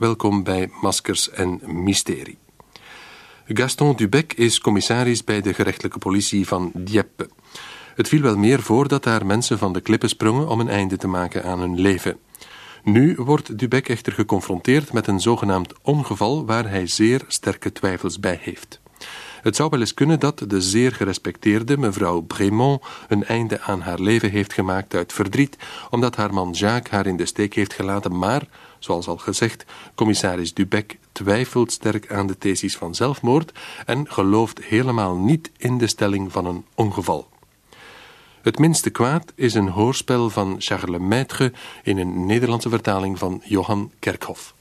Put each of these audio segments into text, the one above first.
Welkom bij Maskers en Mysterie. Gaston Dubec is commissaris bij de gerechtelijke politie van Dieppe. Het viel wel meer voor dat daar mensen van de klippen sprongen om een einde te maken aan hun leven. Nu wordt Dubec echter geconfronteerd met een zogenaamd ongeval waar hij zeer sterke twijfels bij heeft. Het zou wel eens kunnen dat de zeer gerespecteerde mevrouw Brémond een einde aan haar leven heeft gemaakt uit verdriet, omdat haar man Jacques haar in de steek heeft gelaten, maar, zoals al gezegd, commissaris Dubec twijfelt sterk aan de thesis van zelfmoord en gelooft helemaal niet in de stelling van een ongeval. Het minste kwaad is een hoorspel van Charles Maître in een Nederlandse vertaling van Johan Kerkhoff.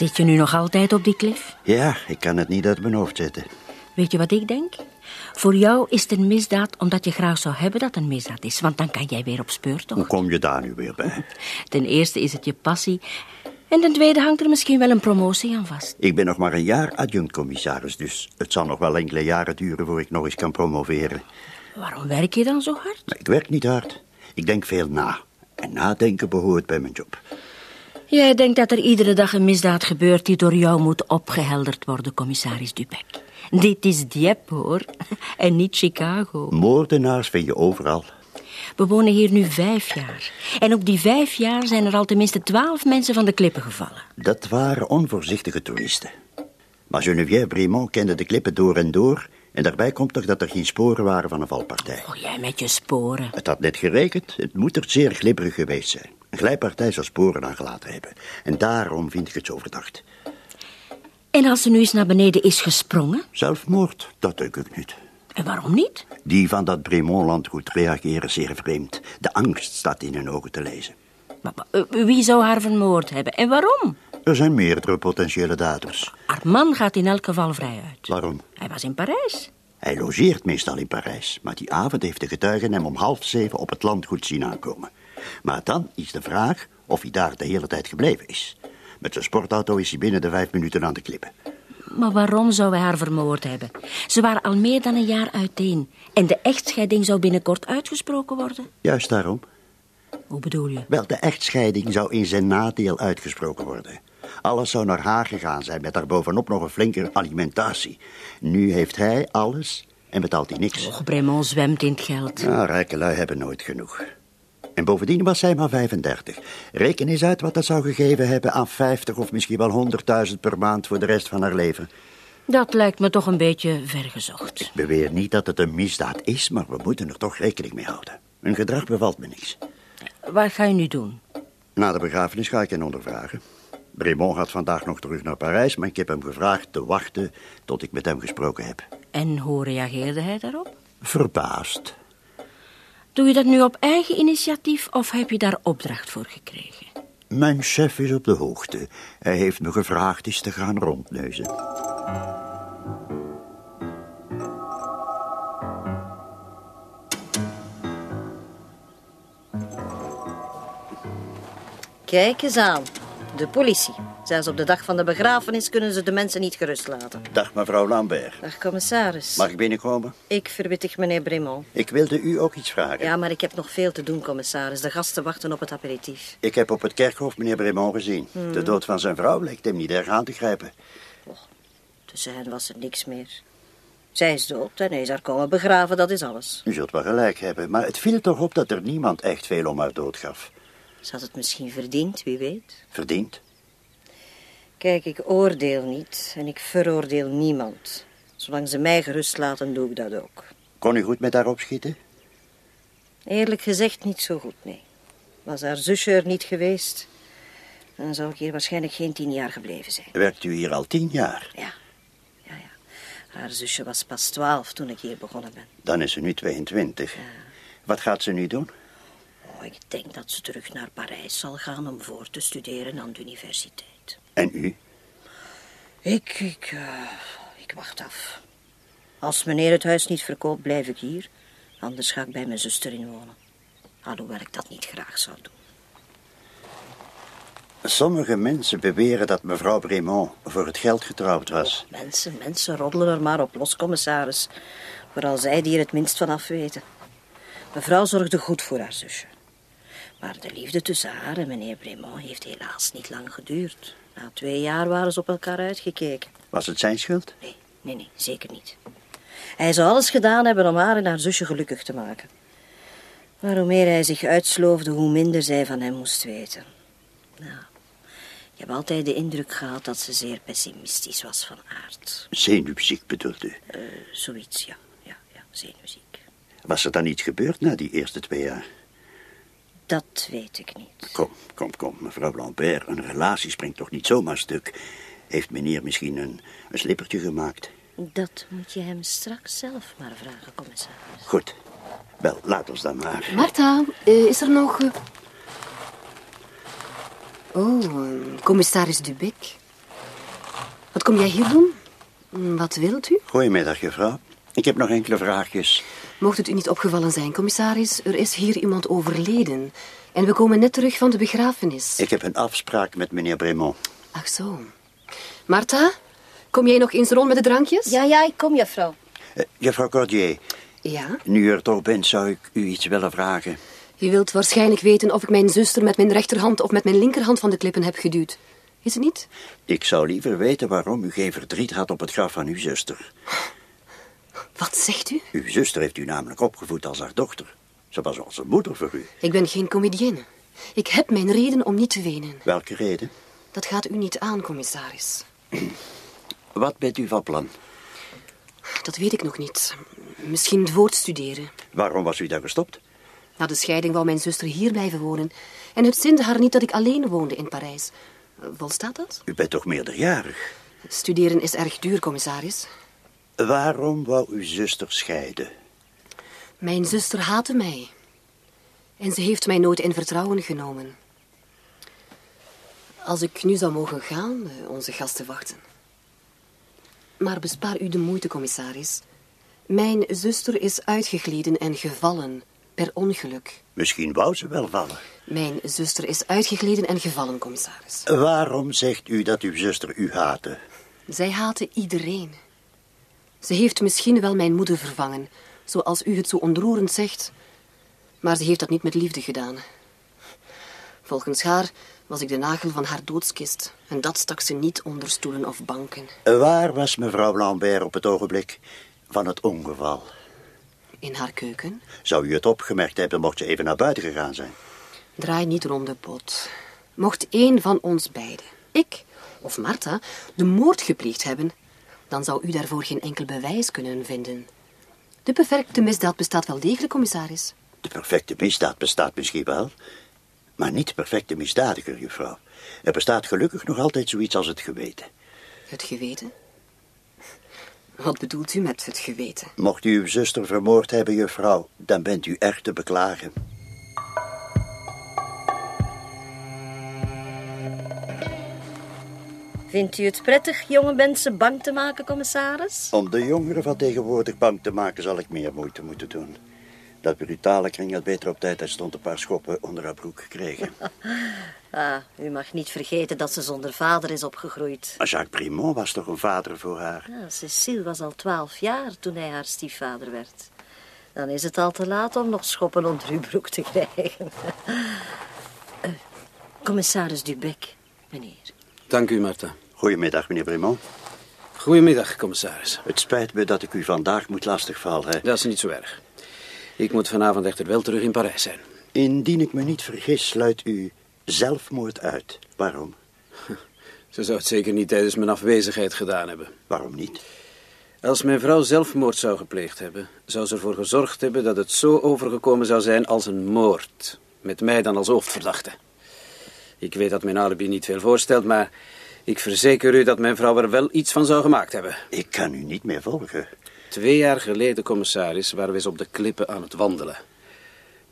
Zit je nu nog altijd op die klif? Ja, ik kan het niet uit mijn hoofd zetten. Weet je wat ik denk? Voor jou is het een misdaad omdat je graag zou hebben dat het een misdaad is. Want dan kan jij weer op speurtocht. Hoe kom je daar nu weer bij? Ten eerste is het je passie. En ten tweede hangt er misschien wel een promotie aan vast. Ik ben nog maar een jaar adjunct-commissaris, dus het zal nog wel enkele jaren duren voor ik nog eens kan promoveren. Waarom werk je dan zo hard? Ik werk niet hard. Ik denk veel na. En nadenken behoort bij mijn job. Jij denkt dat er iedere dag een misdaad gebeurt die door jou moet opgehelderd worden, commissaris Dubec. Dit is Dieppe, hoor. En niet Chicago. Moordenaars vind je overal. We wonen hier nu vijf jaar. En op die vijf jaar zijn er al tenminste twaalf mensen van de klippen gevallen. Dat waren onvoorzichtige toeristen. Maar Geneviève Brimont kende de klippen door en door... en daarbij komt toch dat er geen sporen waren van een valpartij. Oh, jij met je sporen. Het had net gerekend. Het moet er zeer glibberig geweest zijn. Een glijpartij zou sporen aangelaten hebben. En daarom vind ik het zo verdacht. En als ze nu eens naar beneden is gesprongen? Zelfmoord, dat denk ik niet. En waarom niet? Die van dat Bremont-landgoed reageren zeer vreemd. De angst staat in hun ogen te lezen. Maar, maar, eh, wie zou haar vermoord hebben? En waarom? Er zijn meerdere potentiële daders. Haar man gaat in elk geval vrij uit. Waarom? Hij was in Parijs. Hij logeert meestal in Parijs, maar die avond heeft de getuige hem om half zeven op het landgoed zien aankomen. Maar dan is de vraag of hij daar de hele tijd gebleven is. Met zijn sportauto is hij binnen de vijf minuten aan de klippen. Maar waarom zou hij haar vermoord hebben? Ze waren al meer dan een jaar uiteen. En de echtscheiding zou binnenkort uitgesproken worden. Juist daarom. Hoe bedoel je? Wel, de echtscheiding zou in zijn nadeel uitgesproken worden. Alles zou naar haar gegaan zijn, met daarbovenop nog een flinke alimentatie. Nu heeft hij alles en betaalt hij niks. Och, Bremont zwemt in het geld. Nou, rijke lui hebben nooit genoeg. En bovendien was zij maar 35. Reken eens uit wat dat zou gegeven hebben aan 50 of misschien wel 100.000 per maand voor de rest van haar leven. Dat lijkt me toch een beetje vergezocht. Ik beweer niet dat het een misdaad is, maar we moeten er toch rekening mee houden. Hun gedrag bevalt me niks. Wat ga je nu doen? Na de begrafenis ga ik hen ondervragen. Bremont gaat vandaag nog terug naar Parijs, maar ik heb hem gevraagd te wachten tot ik met hem gesproken heb. En hoe reageerde hij daarop? Verbaasd. Doe je dat nu op eigen initiatief of heb je daar opdracht voor gekregen? Mijn chef is op de hoogte. Hij heeft me gevraagd eens te gaan rondneuzen. Kijk eens aan. De politie. Zelfs op de dag van de begrafenis kunnen ze de mensen niet gerust laten. Dag mevrouw Lambert. Dag, commissaris. Mag ik binnenkomen? Ik verwittig meneer Bremont. Ik wilde u ook iets vragen. Ja, maar ik heb nog veel te doen, commissaris. De gasten wachten op het aperitief. Ik heb op het kerkhof meneer Bremont gezien. De dood van zijn vrouw lijkt hem niet erg aan te grijpen. Tussen hen was er niks meer. Zij is dood en hij is haar komen begraven, dat is alles. U zult wel gelijk hebben, maar het viel toch op dat er niemand echt veel om haar dood gaf. Ze had het misschien verdiend, wie weet. Verdiend? Kijk, ik oordeel niet en ik veroordeel niemand. Zolang ze mij gerust laten, doe ik dat ook. Kon u goed met haar opschieten? Eerlijk gezegd niet zo goed, nee. Was haar zusje er niet geweest, dan zou ik hier waarschijnlijk geen tien jaar gebleven zijn. Werkt u hier al tien jaar? Ja, ja, ja. Haar zusje was pas twaalf toen ik hier begonnen ben. Dan is ze nu 22. Wat gaat ze nu doen? Oh, ik denk dat ze terug naar Parijs zal gaan om voor te studeren aan de universiteit. En u? Ik, ik, eh, ik wacht af. Als meneer het huis niet verkoopt, blijf ik hier. Anders ga ik bij mijn zuster inwonen. Alhoewel ik dat niet graag zou doen. Sommige mensen beweren dat mevrouw Bremont voor het geld getrouwd was. Mensen, mensen roddelen er maar op los, commissaris. Vooral zij die er het minst van af weten. Mevrouw zorgde goed voor haar zusje. Maar de liefde tussen haar en meneer Bremont heeft helaas niet lang geduurd. Na twee jaar waren ze op elkaar uitgekeken. Was het zijn schuld? Nee, nee, nee, zeker niet. Hij zou alles gedaan hebben om haar en haar zusje gelukkig te maken. Maar hoe meer hij zich uitsloofde, hoe minder zij van hem moest weten. Nou, ik heb altijd de indruk gehad dat ze zeer pessimistisch was van aard. Zenuwziek bedoelt u? Eh, zoiets, ja. Ja, ja, zenuwziek. Was er dan iets gebeurd na die eerste twee jaar? Dat weet ik niet. Kom, kom, kom, mevrouw Lambert. Een relatie springt toch niet zomaar stuk? Heeft meneer misschien een, een slippertje gemaakt? Dat moet je hem straks zelf maar vragen, commissaris. Goed. Wel, laat ons dan maar. Martha, eh, is er nog... eh, Oh, commissaris Dubec. Wat kom jij hier doen? Wat wilt u? Goedemiddag, juffrouw. Ik heb nog enkele vraagjes. Mocht het u niet opgevallen zijn, commissaris, er is hier iemand overleden. En we komen net terug van de begrafenis. Ik heb een afspraak met meneer Bremont. Ach zo. Martha, kom jij nog eens rond met de drankjes? Ja, ja, ik kom, juffrouw. Eh, juffrouw Cordier, Ja? nu u er toch bent, zou ik u iets willen vragen. Je wilt waarschijnlijk weten of ik mijn zuster met mijn rechterhand of met mijn linkerhand van de klippen heb geduwd. Is het niet? Ik zou liever weten waarom u geen verdriet had op het graf van uw zuster. Wat zegt u? Uw zuster heeft u namelijk opgevoed als haar dochter. Ze was als een moeder voor u. Ik ben geen comedienne. Ik heb mijn reden om niet te wenen. Welke reden? Dat gaat u niet aan, commissaris. Wat bent u van plan? Dat weet ik nog niet. Misschien voortstuderen. Waarom was u daar gestopt? Na de scheiding wou mijn zuster hier blijven wonen. En het zinde haar niet dat ik alleen woonde in Parijs. Volstaat dat? U bent toch meerderjarig? Studeren is erg duur, commissaris. Waarom wou uw zuster scheiden? Mijn zuster haatte mij. En ze heeft mij nooit in vertrouwen genomen. Als ik nu zou mogen gaan, eh, onze gasten wachten. Maar bespaar u de moeite, commissaris. Mijn zuster is uitgegleden en gevallen, per ongeluk. Misschien wou ze wel vallen. Mijn zuster is uitgegleden en gevallen, commissaris. Waarom zegt u dat uw zuster u haatte? Zij haatte iedereen. Ze heeft misschien wel mijn moeder vervangen, zoals u het zo ontroerend zegt. Maar ze heeft dat niet met liefde gedaan. Volgens haar was ik de nagel van haar doodskist. En dat stak ze niet onder stoelen of banken. Waar was mevrouw Lambert op het ogenblik van het ongeval? In haar keuken. Zou u het opgemerkt hebben mocht ze even naar buiten gegaan zijn? Draai niet rond de pot. Mocht één van ons beiden, ik of Martha, de moord gepleegd hebben, dan zou u daarvoor geen enkel bewijs kunnen vinden. De perfecte misdaad bestaat wel degelijk, commissaris. De perfecte misdaad bestaat misschien wel, maar niet de perfecte misdadiger, juffrouw. Er bestaat gelukkig nog altijd zoiets als het geweten. Het geweten? Wat bedoelt u met het geweten? Mocht u uw zuster vermoord hebben, juffrouw, dan bent u erg te beklagen. Vindt u het prettig jonge mensen bang te maken, commissaris? Om de jongeren van tegenwoordig bang te maken, zal ik meer moeite moeten doen. Dat brutale kring had beter op tijd en stond een paar schoppen onder haar broek gekregen. Ah, u mag niet vergeten dat ze zonder vader is opgegroeid. Maar Jacques Primont was toch een vader voor haar? Ja, Cecile was al twaalf jaar toen hij haar stiefvader werd. Dan is het al te laat om nog schoppen onder uw broek te krijgen. Eh, commissaris Dubec, meneer. Dank u, Martha. Goedemiddag, meneer Primont. Goedemiddag, commissaris. Het spijt me dat ik u vandaag moet lastigvallen. Dat is niet zo erg. Ik moet vanavond echter wel terug in Parijs zijn. Indien ik me niet vergis, sluit u zelfmoord uit. Waarom? Ze zou het zeker niet tijdens mijn afwezigheid gedaan hebben. Waarom niet? Als mijn vrouw zelfmoord zou gepleegd hebben, zou ze ervoor gezorgd hebben dat het zo overgekomen zou zijn als een moord. Met mij dan als hoofdverdachte. Ik weet dat mijn alibi niet veel voorstelt, maar Ik verzeker u dat mijn vrouw er wel iets van zou gemaakt hebben. Ik kan u niet meer volgen. Twee jaar geleden, commissaris, waren we eens op de klippen aan het wandelen.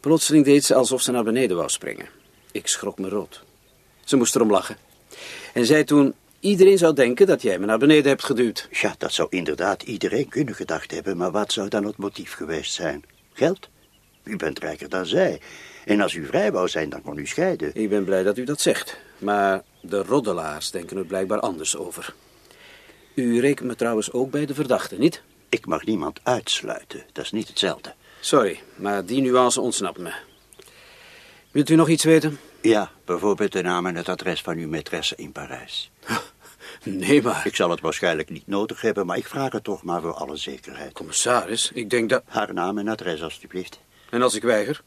Plotseling deed ze alsof ze naar beneden wou springen. Ik schrok me rood. Ze moest erom lachen. En zei toen, iedereen zou denken dat jij me naar beneden hebt geduwd. Ja, dat zou inderdaad iedereen kunnen gedacht hebben, maar wat zou dan het motief geweest zijn? Geld? U bent rijker dan zij. En als u vrij wou zijn, dan kon u scheiden. Ik ben blij dat u dat zegt. Maar de roddelaars denken er blijkbaar anders over. U rekent me trouwens ook bij de verdachte, niet? Ik mag niemand uitsluiten. Dat is niet hetzelfde. Sorry, maar die nuance ontsnapt me. Wilt u nog iets weten? Ja, bijvoorbeeld de naam en het adres van uw maîtresse in Parijs. Nee, maar... Ik zal het waarschijnlijk niet nodig hebben, maar ik vraag het toch maar voor alle zekerheid. Commissaris, ik denk dat... Haar naam en adres, alstublieft. En als ik weiger?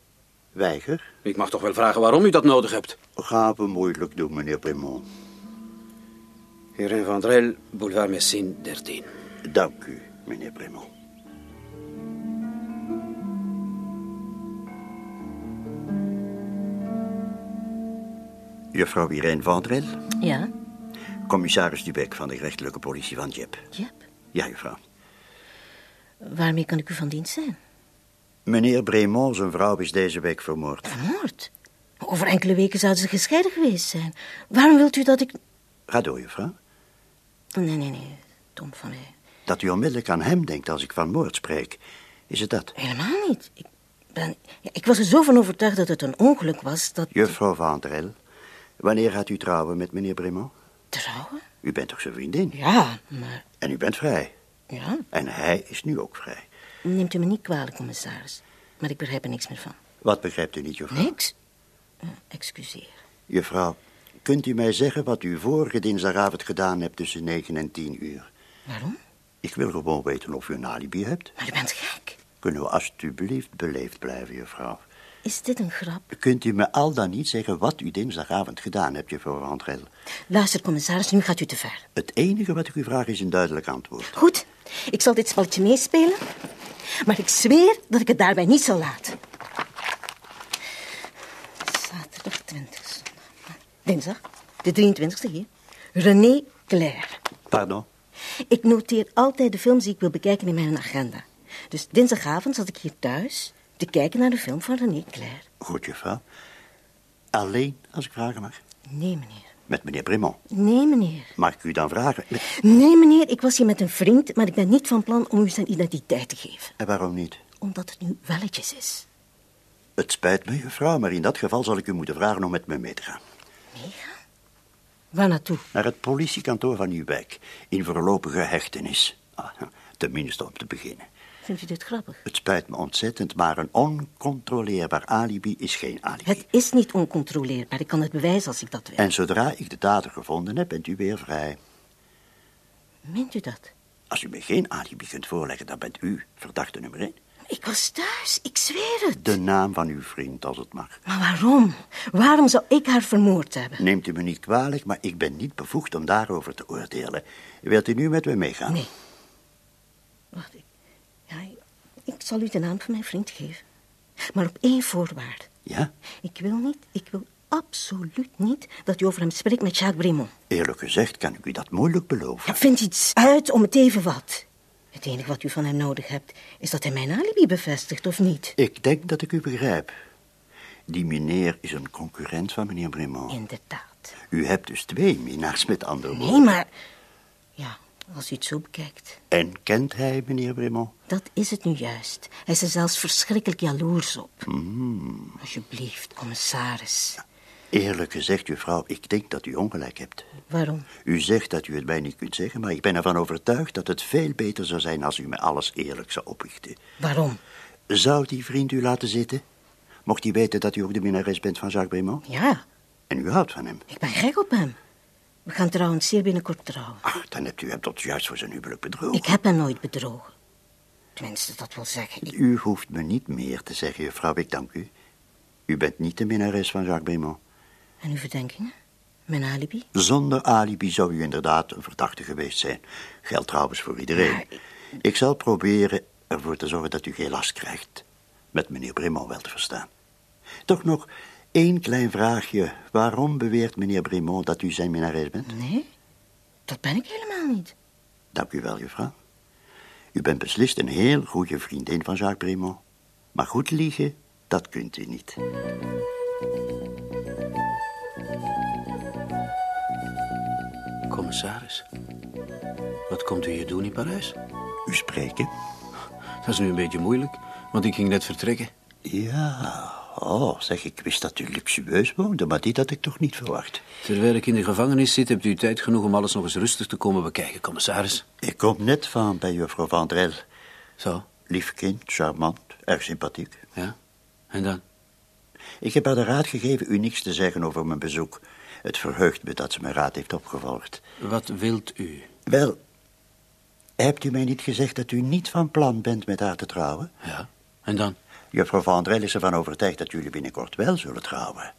Weiger? Ik mag toch wel vragen waarom u dat nodig hebt? Gaan we moeilijk doen, meneer Bremont. Heer Van Drel, boulevard Messine 13. Dank u, meneer Bremont. Juffrouw Irene Vandrel, Ja, commissaris Dubek van de gerechtelijke politie van Jep. Jep. Ja, juffrouw. Waarmee kan ik u van dienst zijn? Meneer Bremont, zijn vrouw, is deze week vermoord. Vermoord? Over enkele weken zouden ze gescheiden geweest zijn. Waarom wilt u dat ik... Ga door, juffrouw. Nee, nee, nee. Tom van mij. Dat u onmiddellijk aan hem denkt als ik van moord spreek. Is het dat? Helemaal niet. Ik, ben, ja, ik was er zo van overtuigd dat het een ongeluk was dat... Juffrouw Vandrel, wanneer gaat u trouwen met meneer Bremont? Trouwen? U bent toch zijn vriendin? Ja, maar... En u bent vrij. Ja, En hij is nu ook vrij. Neemt u me niet kwalijk, commissaris. Maar ik begrijp er niks meer van. Wat begrijpt u niet, juffrouw? Niks? Eh, excuseer. Juffrouw, kunt u mij zeggen wat u vorige dinsdagavond gedaan hebt tussen 9 en 10 uur? Waarom? Ik wil gewoon weten of u een alibi hebt. Maar u bent gek. Kunnen we alstublieft beleefd blijven, juffrouw? Is dit een grap? Kunt u me al dan niet zeggen wat u dinsdagavond gedaan hebt, juffrouw Vandrel? Luister, commissaris, nu gaat u te ver. Het enige wat ik u vraag is een duidelijk antwoord. Goed, ik zal dit spelletje meespelen. Maar ik zweer dat ik het daarbij niet zal laten. Zaterdag 20. zondag. Dinsdag, de 23e hier. René Claire. Pardon? Ik noteer altijd de films die ik wil bekijken in mijn agenda. Dus dinsdagavond zat ik hier thuis te kijken naar de film van René Claire. Goed, juffrouw. Alleen, als ik vragen mag. Nee, meneer. Met meneer Bremont. Nee, meneer. Mag ik u dan vragen? Met- Nee, meneer, ik was hier met een vriend, maar ik ben niet van plan om u zijn identiteit te geven. En waarom niet? Omdat het nu welletjes is. Het spijt me, juffrouw, maar in dat geval zal ik u moeten vragen om met me mee te gaan. Meegaan? Waar naartoe? Naar het politiekantoor van uw wijk. In voorlopige hechtenis. Ah, tenminste om te beginnen. Vindt u dit grappig? Het spijt me ontzettend, maar een oncontroleerbaar alibi is geen alibi. Het is niet oncontroleerbaar. Ik kan het bewijzen als ik dat wil. En zodra ik de dader gevonden heb, bent u weer vrij. Meent u dat? Als u me geen alibi kunt voorleggen, dan bent u verdachte nummer één. Ik was thuis, ik zweer het. De naam van uw vriend, als het mag. Maar waarom? Waarom zou ik haar vermoord hebben? Neemt u me niet kwalijk, maar ik ben niet bevoegd om daarover te oordelen. Wilt u nu met me meegaan? Nee. Wacht, ik, ja, ik, zal u de naam van mijn vriend geven. Maar op één voorwaarde. Ja? Ik wil niet, ik wil absoluut niet dat u over hem spreekt met Jacques Brimont. Eerlijk gezegd kan ik u dat moeilijk beloven. Ja, vind iets uit om het even wat. Het enige wat u van hem nodig hebt, is dat hij mijn alibi bevestigt, of niet? Ik denk dat ik u begrijp. Die meneer is een concurrent van meneer Bremont. Inderdaad. U hebt dus twee minnaars met andere woorden. Nee, maar... Als u het zo bekijkt. En kent hij meneer Bremont? Dat is het nu juist. Hij is er zelfs verschrikkelijk jaloers op. Hmm. Alsjeblieft, commissaris. Eerlijk gezegd, juffrouw, ik denk dat u ongelijk hebt. Waarom? U zegt dat u het mij niet kunt zeggen, maar ik ben ervan overtuigd dat het veel beter zou zijn als u me alles eerlijk zou oplichten. Waarom? Zou die vriend u laten zitten? Mocht hij weten dat u ook de minnares bent van Jacques Bremont? Ja, En u houdt van hem? ik ben gek op hem. We gaan trouwens zeer binnenkort trouwen. Ach, dan hebt u hem tot juist voor zijn huwelijk bedrogen. Ik heb hem nooit bedrogen. Tenminste, dat wil zeggen. Ik... U hoeft me niet meer te zeggen, juffrouw, ik dank u. U bent niet de minnares van Jacques Bremont. En uw verdenkingen? Mijn alibi? Zonder alibi zou u inderdaad een verdachte geweest zijn. Geldt trouwens voor iedereen. Maar Ik zal proberen ervoor te zorgen dat u geen last krijgt. Met meneer Bremont wel te verstaan. Toch nog één klein vraagje. Waarom beweert meneer Bremont dat u zijn minnares bent? Nee, Dat ben ik helemaal niet. Dank u wel, juffrouw. U bent beslist een heel goede vriendin van Jacques Primo. Maar goed liegen, dat kunt u niet. Commissaris, wat komt u hier doen in Parijs? U spreken? Dat is nu een beetje moeilijk, want ik ging net vertrekken. Ja, oh, zeg, ik wist dat u luxueus woonde, maar dit had ik toch niet verwacht. Terwijl ik in de gevangenis zit, hebt u tijd genoeg om alles nog eens rustig te komen bekijken, commissaris. Ik kom net van bij juffrouw Van Drel. Zo, Lief kind, charmant, erg sympathiek. ja. En dan? Ik heb haar de raad gegeven u niks te zeggen over mijn bezoek. Het verheugt me dat ze mijn raad heeft opgevolgd. Wat wilt u? Wel, hebt u mij niet gezegd dat u niet van plan bent met haar te trouwen? Ja. En dan? Juffrouw Van Drel is ervan overtuigd dat jullie binnenkort wel zullen trouwen.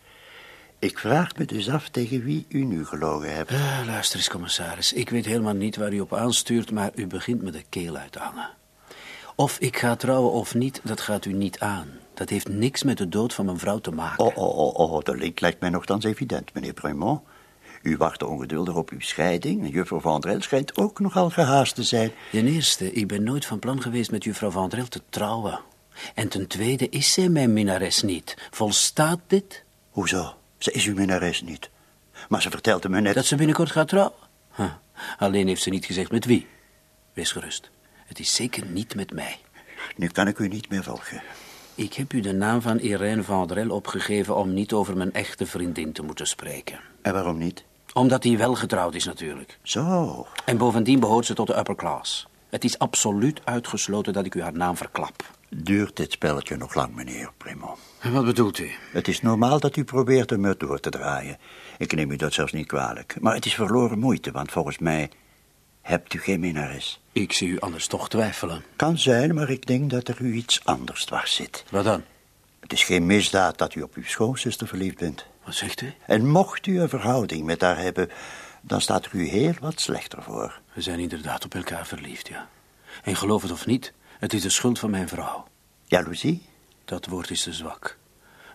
Ik vraag me dus af tegen wie u nu gelogen hebt. Ah, luister eens, commissaris. Ik weet helemaal niet waar u op aanstuurt, maar u begint me de keel uit te hangen. Of ik ga trouwen of niet, dat gaat u niet aan. Dat heeft niks met de dood van mijn vrouw te maken. Oh, oh, oh, oh, de link lijkt mij nogthans evident, meneer Bremont. U wacht ongeduldig op uw scheiding en juffrouw Van Drel schijnt ook nogal gehaast te zijn. Ten eerste, ik ben nooit van plan geweest met juffrouw Van Drel te trouwen. En ten tweede is zij mijn minnares niet. Volstaat dit? Hoezo? Ze is uw minnares niet. Maar ze vertelde me net... Dat ze binnenkort gaat trouwen? Huh. Alleen heeft ze niet gezegd met wie. Wees gerust. Het is zeker niet met mij. Nu kan ik u niet meer volgen. Ik heb u de naam van Irene Van Drel opgegeven om niet over mijn echte vriendin te moeten spreken. En waarom niet? Omdat hij wel getrouwd is natuurlijk. Zo. En bovendien behoort ze tot de upper class. Het is absoluut uitgesloten dat ik u haar naam verklap. Duurt dit spelletje nog lang, meneer Bremont? En wat bedoelt u? Het is normaal dat u probeert om het door te draaien. Ik neem u dat zelfs niet kwalijk. Maar het is verloren moeite, want volgens mij hebt u geen minnares. Ik zie u anders toch twijfelen. Kan zijn, maar ik denk dat er u iets anders dwars zit. Wat dan? Het is geen misdaad dat u op uw schoonzuster verliefd bent. Wat zegt u? En mocht u een verhouding met haar hebben, dan staat er u heel wat slechter voor. We zijn inderdaad op elkaar verliefd, ja. En geloof het of niet, het is de schuld van mijn vrouw. Jaloezie? Dat woord is te zwak.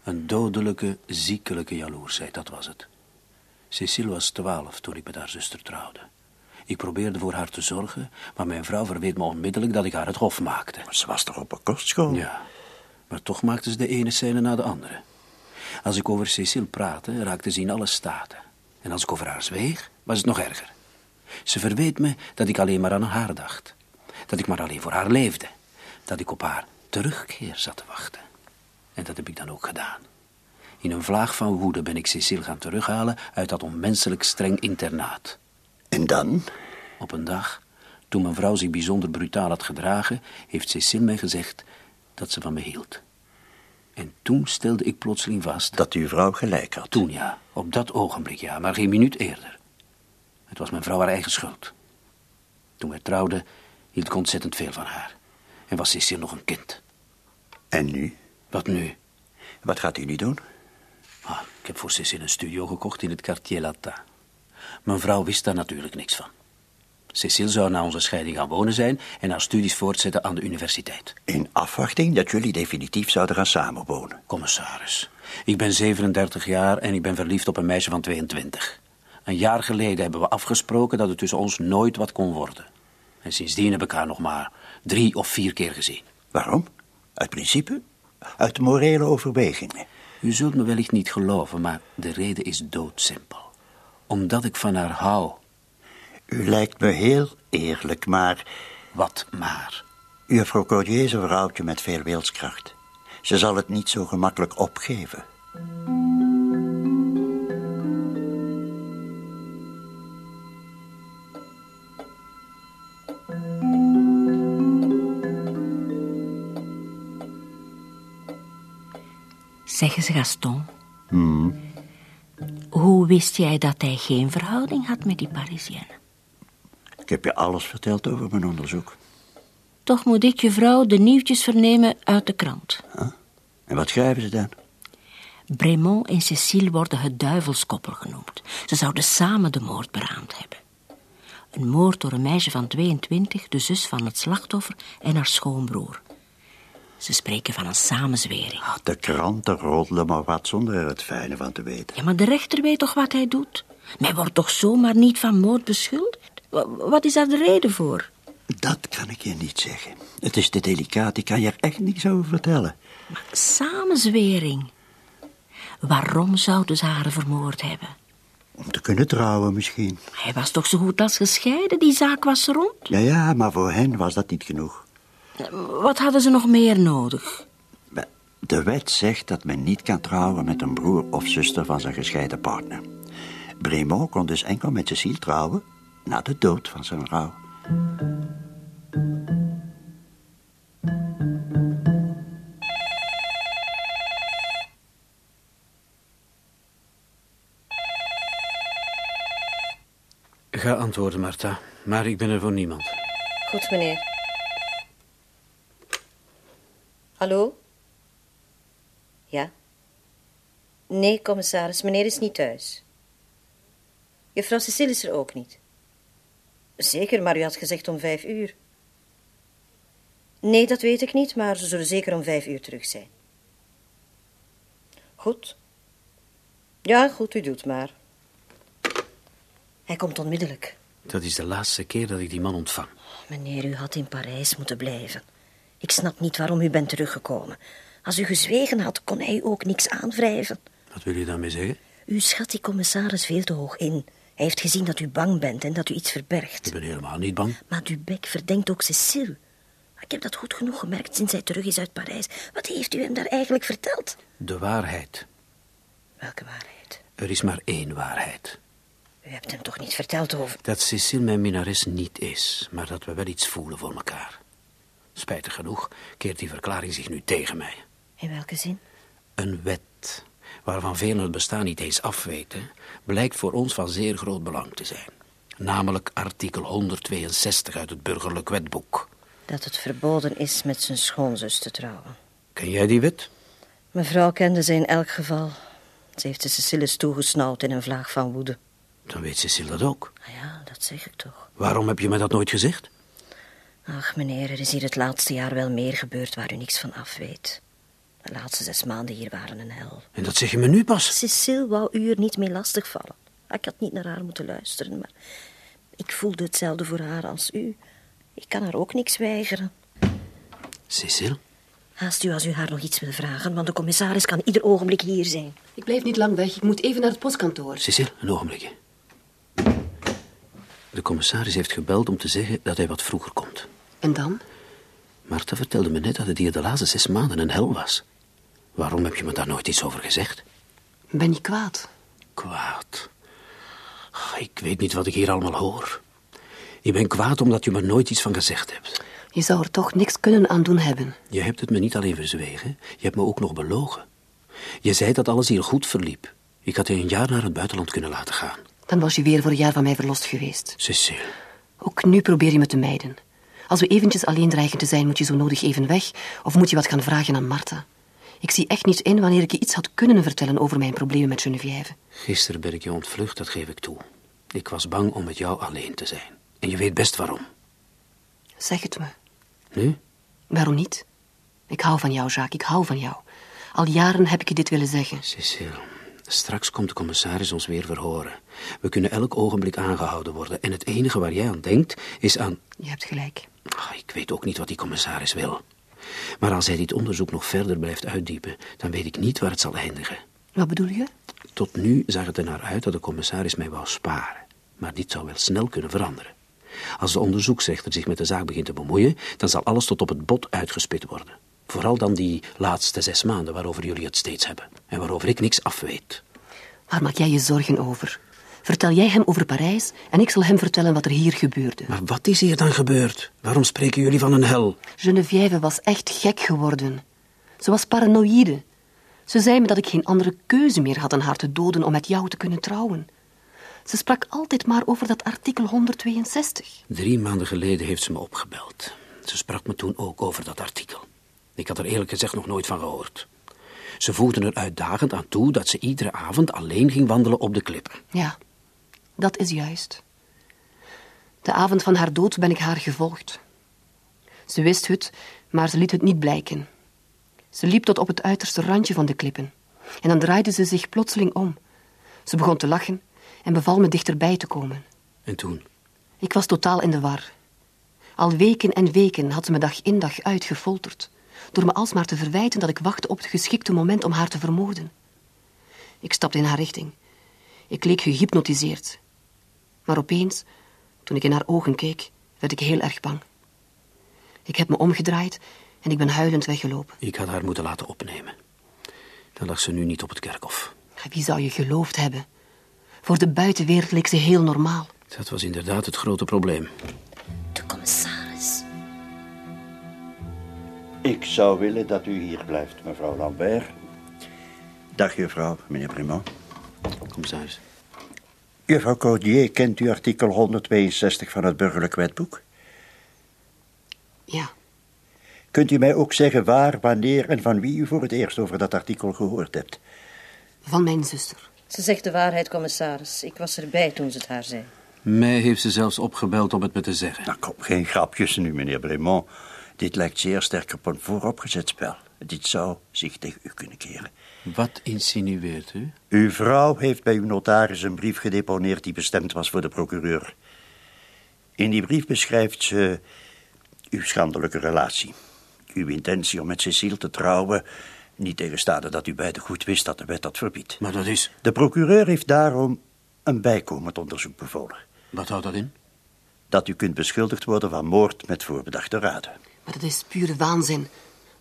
Een dodelijke, ziekelijke jaloersheid, dat was het. Cecile was twaalf toen ik met haar zuster trouwde. Ik probeerde voor haar te zorgen, maar mijn vrouw verweet me onmiddellijk dat ik haar het hof maakte. Ze was toch op een kostschool? Ja, maar toch maakte ze de ene scène na de andere. Als ik over Cecile praatte, raakte ze in alle staten. En als ik over haar zweeg, was het nog erger. Ze verweet me dat ik alleen maar aan haar dacht. Dat ik maar alleen voor haar leefde. Dat ik op haar terugkeer zat te wachten. En dat heb ik dan ook gedaan. In een vlaag van woede ben ik Cecile gaan terughalen uit dat onmenselijk streng internaat. En dan? Op een dag, toen mijn vrouw zich bijzonder brutaal had gedragen, heeft Cecile mij gezegd dat ze van me hield. En toen stelde ik plotseling vast... Dat uw vrouw gelijk had. Toen ja, op dat ogenblik ja, maar geen minuut eerder. Het was mijn vrouw haar eigen schuld. Toen wij trouwden, hield ik ontzettend veel van haar. En was Cecile nog een kind. En nu? Wat nu? Wat gaat u nu doen? Ah, ik heb voor Cecile een studio gekocht in het Quartier Latin. Mijn vrouw wist daar natuurlijk niks van. Cecile zou na onze scheiding gaan wonen zijn en haar studies voortzetten aan de universiteit. In afwachting dat jullie definitief zouden gaan samenwonen. Commissaris, ik ben 37 jaar en ik ben verliefd op een meisje van 22. Een jaar geleden hebben we afgesproken dat het tussen ons nooit wat kon worden. En sindsdien heb ik haar nog maar drie of vier keer gezien. Waarom? Uit principe? Uit morele overwegingen. U zult me wellicht niet geloven, maar de reden is doodsimpel. Omdat ik van haar hou. U lijkt me heel eerlijk, maar... Wat maar? Juffrouw Cordier is een vrouwtje met veel wilskracht. Ze zal het niet zo gemakkelijk opgeven. Zeg eens, Gaston. Hoe wist jij dat hij geen verhouding had met die Parisienne? Ik heb je alles verteld over mijn onderzoek. Toch moet ik je vrouw de nieuwtjes vernemen uit de krant. En wat schrijven ze dan? Bremont en Cécile worden het duivelskoppel genoemd. Ze zouden samen de moord beraamd hebben. Een moord door een meisje van 22, de zus van het slachtoffer en haar schoonbroer. Ze spreken van een samenzwering. Ah, De kranten roddelen maar wat zonder er het fijne van te weten. Ja, maar de rechter weet toch wat hij doet? Men wordt toch zomaar niet van moord beschuldigd? Wa- Wat is daar de reden voor? Dat kan ik je niet zeggen. Het is te delicaat, ik kan je er echt niets over vertellen. Samenzwering. Waarom zouden ze haar vermoord hebben? Om te kunnen trouwen misschien. Hij was toch zo goed als gescheiden, die zaak was rond. Ja, ja, maar voor hen was dat niet genoeg. Wat hadden ze nog meer nodig? De wet zegt dat men niet kan trouwen met een broer of zuster van zijn gescheiden partner. Bremont kon dus enkel met Cecile trouwen na de dood van zijn vrouw. Ga antwoorden, Martha. Maar ik ben er voor niemand. Goed, meneer. Hallo? Ja? Nee, commissaris, meneer is niet thuis. Juffrouw Cecile is er ook niet. Zeker, maar u had gezegd om vijf uur. Nee, dat weet ik niet, maar ze zullen zeker om vijf uur terug zijn. Goed. Ja, goed, u doet maar. Hij komt onmiddellijk. Dat is de laatste keer dat ik die man ontvang. Meneer, u had in Parijs moeten blijven. Ik snap niet waarom u bent teruggekomen. Als u gezwegen had, kon hij u ook niks aanwrijven. Wat wil u daarmee zeggen? U schat die commissaris veel te hoog in. Hij heeft gezien dat u bang bent en dat u iets verbergt. Ik ben helemaal niet bang. Maar Dubec verdenkt ook Cécile. Ik heb dat goed genoeg gemerkt sinds hij terug is uit Parijs. Wat heeft u hem daar eigenlijk verteld? De waarheid. Welke waarheid? Er is maar één waarheid. U hebt hem toch niet verteld over... Dat Cecile mijn minnares niet is, maar dat we wel iets voelen voor elkaar. Spijtig genoeg keert die verklaring zich nu tegen mij. In welke zin? Een wet, waarvan velen het bestaan niet eens afweten, blijkt voor ons van zeer groot belang te zijn. Namelijk artikel 162 uit het burgerlijk wetboek. Dat het verboden is met zijn schoonzus te trouwen. Ken jij die wet? Mevrouw kende ze in elk geval. Ze heeft de Cecilles toegesnauwd in een vlaag van woede. Dan weet Cecile dat ook. Ah ja, dat zeg ik toch. Waarom heb je me dat nooit gezegd? Ach, meneer, er is hier het laatste jaar wel meer gebeurd waar u niks van af weet. De laatste zes maanden hier waren een hel. En dat zeg je me nu pas. Cecile wou u er niet mee lastigvallen. Ik had niet naar haar moeten luisteren, maar ik voelde hetzelfde voor haar als u. Ik kan haar ook niks weigeren. Cecile? Haast u als u haar nog iets wil vragen, want de commissaris kan ieder ogenblik hier zijn. Ik blijf niet lang weg. Ik moet even naar het postkantoor. Cecile, een ogenblikje. De commissaris heeft gebeld om te zeggen dat hij wat vroeger komt. En dan? Martha vertelde me net dat het hier de laatste zes maanden een hel was. Waarom heb je me daar nooit iets over gezegd? Ben je kwaad? Kwaad. Ik weet niet wat ik hier allemaal hoor. Ik ben kwaad omdat je me nooit iets van gezegd hebt. Je zou er toch niks kunnen aan doen hebben. Je hebt het me niet alleen verzwegen, je hebt me ook nog belogen. Je zei dat alles hier goed verliep. Ik had je een jaar naar het buitenland kunnen laten gaan. Dan was je weer voor een jaar van mij verlost geweest. Cecile, Ook nu probeer je me te mijden. Als we eventjes alleen dreigen te zijn, moet je zo nodig even weg... of moet je wat gaan vragen aan Martha. Ik zie echt niet in wanneer ik je iets had kunnen vertellen over mijn problemen met Geneviève. gisteren ben ik je ontvlucht, dat geef ik toe. Ik was bang om met jou alleen te zijn. En je weet best waarom. Zeg het me. Nu? Waarom niet? Ik hou van jou, Jacques, ik hou van jou. Al jaren heb ik je dit willen zeggen. Cecile, straks komt de commissaris ons weer verhoren. We kunnen elk ogenblik aangehouden worden. En het enige waar jij aan denkt, is aan... Je hebt gelijk. Ik weet ook niet wat die commissaris wil. Maar als hij dit onderzoek nog verder blijft uitdiepen, dan weet ik niet waar het zal eindigen. Wat bedoel je? Tot nu zag het er naar uit dat de commissaris mij wou sparen. Maar dit zou wel snel kunnen veranderen. Als de onderzoeksrechter zich met de zaak begint te bemoeien, dan zal alles tot op het bot uitgespit worden. Vooral dan die laatste zes maanden waarover jullie het steeds hebben. En waarover ik niks afweet. Waar maak jij je zorgen over? Vertel jij hem over Parijs en ik zal hem vertellen wat er hier gebeurde. Maar wat is hier dan gebeurd? Waarom spreken jullie van een hel? Geneviève was echt gek geworden. Ze was paranoïde. Ze zei me dat ik geen andere keuze meer had dan haar te doden om met jou te kunnen trouwen. Ze sprak altijd maar over dat artikel 162. Drie maanden geleden heeft ze me opgebeld. Ze sprak me toen ook over dat artikel. Ik had er eerlijk gezegd nog nooit van gehoord. Ze voegde er uitdagend aan toe dat ze iedere avond alleen ging wandelen op de klippen. Ja, dat is juist. De avond van haar dood ben ik haar gevolgd. Ze wist het, maar ze liet het niet blijken. Ze liep tot op het uiterste randje van de klippen. En dan draaide ze zich plotseling om. Ze begon te lachen en beval me dichterbij te komen. En toen? Ik was totaal in de war. Al weken en weken had ze me dag in dag uit gefolterd, door me alsmaar te verwijten dat ik wachtte op het geschikte moment om haar te vermoorden. Ik stapte in haar richting. Ik leek gehypnotiseerd. Maar opeens, toen ik in haar ogen keek, werd ik heel erg bang. Ik heb me omgedraaid en ik ben huilend weggelopen. Ik had haar moeten laten opnemen. Dan lag ze nu niet op het kerkhof. Wie zou je geloofd hebben? Voor de buitenwereld leek ze heel normaal. Dat was inderdaad het grote probleem. De commissaris. Ik zou willen dat u hier blijft, mevrouw Lambert. Dag, juffrouw, meneer Primant. Commissaris. Juffrouw Cordier, kent u artikel 162 van het burgerlijk wetboek? Ja, Kunt u mij ook zeggen waar, wanneer en van wie u voor het eerst over dat artikel gehoord hebt? van mijn zuster. Ze zegt de waarheid, commissaris. Ik was erbij toen ze het haar zei. Mij heeft ze zelfs opgebeld om het me te zeggen. Nou, kom, geen grapjes nu, meneer Bremont. Dit lijkt zeer sterk op een vooropgezet spel. Dit zou zich tegen u kunnen keren. Wat insinueert u? Uw vrouw heeft bij uw notaris een brief gedeponeerd die bestemd was voor de procureur. In die brief beschrijft ze uw schandelijke relatie. Uw intentie om met Cecile te trouwen, niet tegenstaande dat u beiden goed wist dat de wet dat verbiedt. Maar dat is... De procureur heeft daarom een bijkomend onderzoek bevolen. Wat houdt dat in? Dat u kunt beschuldigd worden van moord met voorbedachte raden. Maar dat is pure waanzin.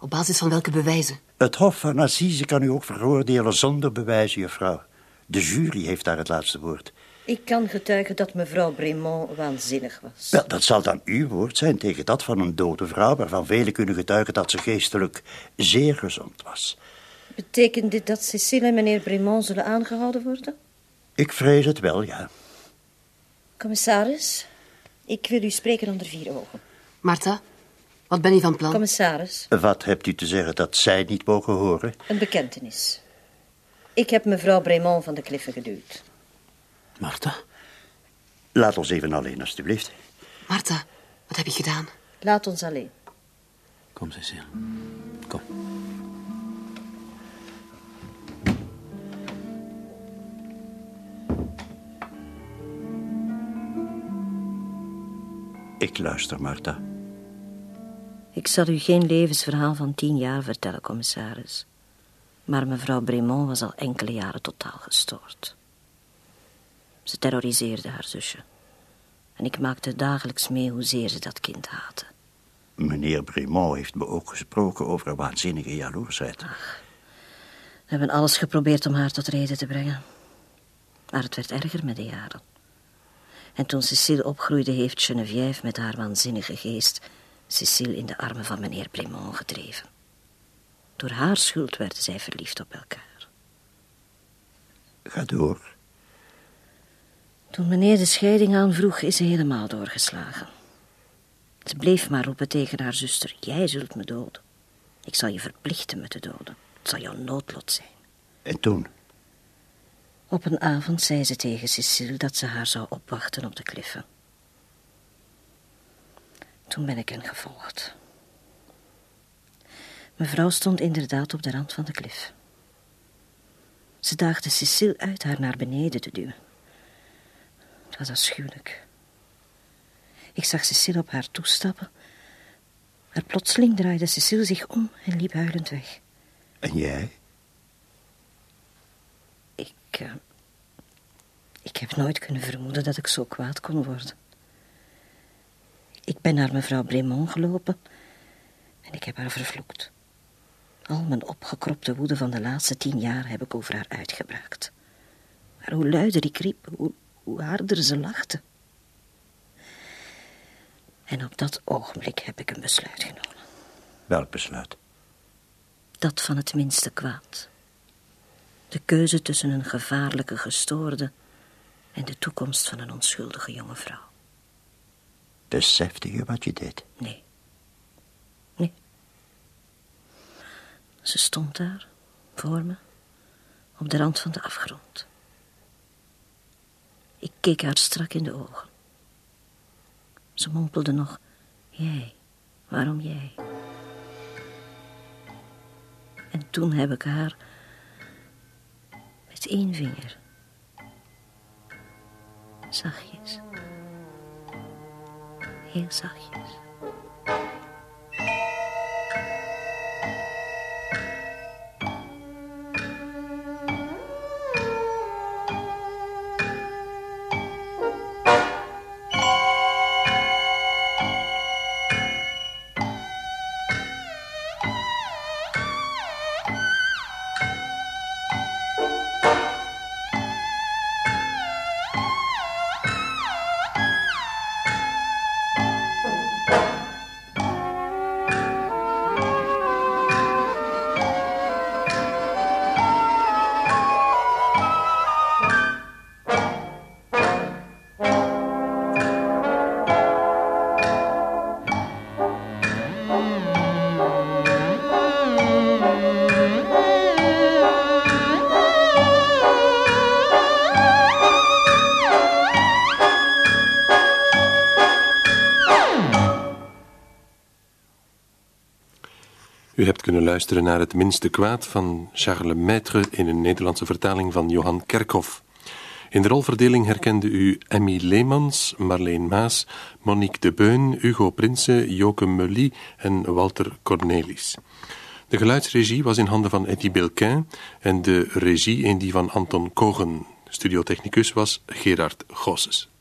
Op basis van welke bewijzen? Het Hof van Assise kan u ook veroordelen zonder bewijzen, juffrouw. De jury heeft daar het laatste woord. Ik kan getuigen dat mevrouw Bremont waanzinnig was. Wel, dat zal dan uw woord zijn tegen dat van een dode vrouw... waarvan velen kunnen getuigen dat ze geestelijk zeer gezond was. Betekent dit dat Cecile en meneer Bremont zullen aangehouden worden? Ik vrees het wel, ja. Commissaris, ik wil u spreken onder vier ogen. Martha, wat ben je van plan? Commissaris, Wat hebt u te zeggen dat zij niet mogen horen? een bekentenis. Ik heb mevrouw Bremont van de kliffen geduwd. Martha? Laat ons even alleen, alstublieft. Martha, wat heb je gedaan? Laat ons alleen. Kom, Cecile. Kom. Ik luister, Martha. Ik zal u geen levensverhaal van tien jaar vertellen, commissaris. Maar mevrouw Bremont was al enkele jaren totaal gestoord. Ze terroriseerde haar zusje. En ik maakte dagelijks mee hoezeer ze dat kind haatte. Meneer Bremont heeft me ook gesproken over waanzinnige jaloersheid. We hebben alles geprobeerd om haar tot reden te brengen. Maar het werd erger met de jaren. En toen Cecile opgroeide, heeft Geneviève met haar waanzinnige geest Cecile in de armen van meneer Bremont gedreven. Door haar schuld werden zij verliefd op elkaar. Ga door. Toen meneer de scheiding aanvroeg, is ze helemaal doorgeslagen. Ze bleef maar roepen tegen haar zuster: Jij zult me doden. Ik zal je verplichten me te doden. Het zal jouw noodlot zijn. En toen? Op een avond zei ze tegen Cecile dat ze haar zou opwachten op de kliffen. Toen ben ik hen gevolgd. Mevrouw stond inderdaad op de rand van de klif. Ze daagde Cecile uit haar naar beneden te duwen. Het was afschuwelijk. Ik zag Cecile op haar toestappen, maar plotseling draaide Cecile zich om en liep huilend weg. En jij? Ik, eh, ik heb nooit kunnen vermoeden dat ik zo kwaad kon worden. Ik ben naar mevrouw Bremont gelopen en ik heb haar vervloekt. Al mijn opgekropte woede van de laatste tien jaar heb ik over haar uitgebraakt. Maar hoe luider ik riep, hoe, hoe harder ze lachte. En op dat ogenblik heb ik een besluit genomen. Welk besluit? Dat van het minste kwaad. De keuze tussen een gevaarlijke gestoorde en de toekomst van een onschuldige jonge vrouw. Besefte je wat je deed? Nee. Nee. Ze stond daar, voor me, op de rand van de afgrond. Ik keek haar strak in de ogen. Ze mompelde nog, jij, waarom jij? En toen heb ik haar met één vinger, zachtjes, en zachtjes. Luisteren naar Het Minste Kwaad van Charles Maître in een Nederlandse vertaling van Johan Kerkhoff. In de rolverdeling herkende u Emmy Leemans, Marleen Maas, Monique de Beun, Hugo Prinsen, Joke Mully en Walter Cornelis. De geluidsregie was in handen van Eddie Belquin en de regie in die van Anton Kogen. Studiotechnicus was Gerard Gosses.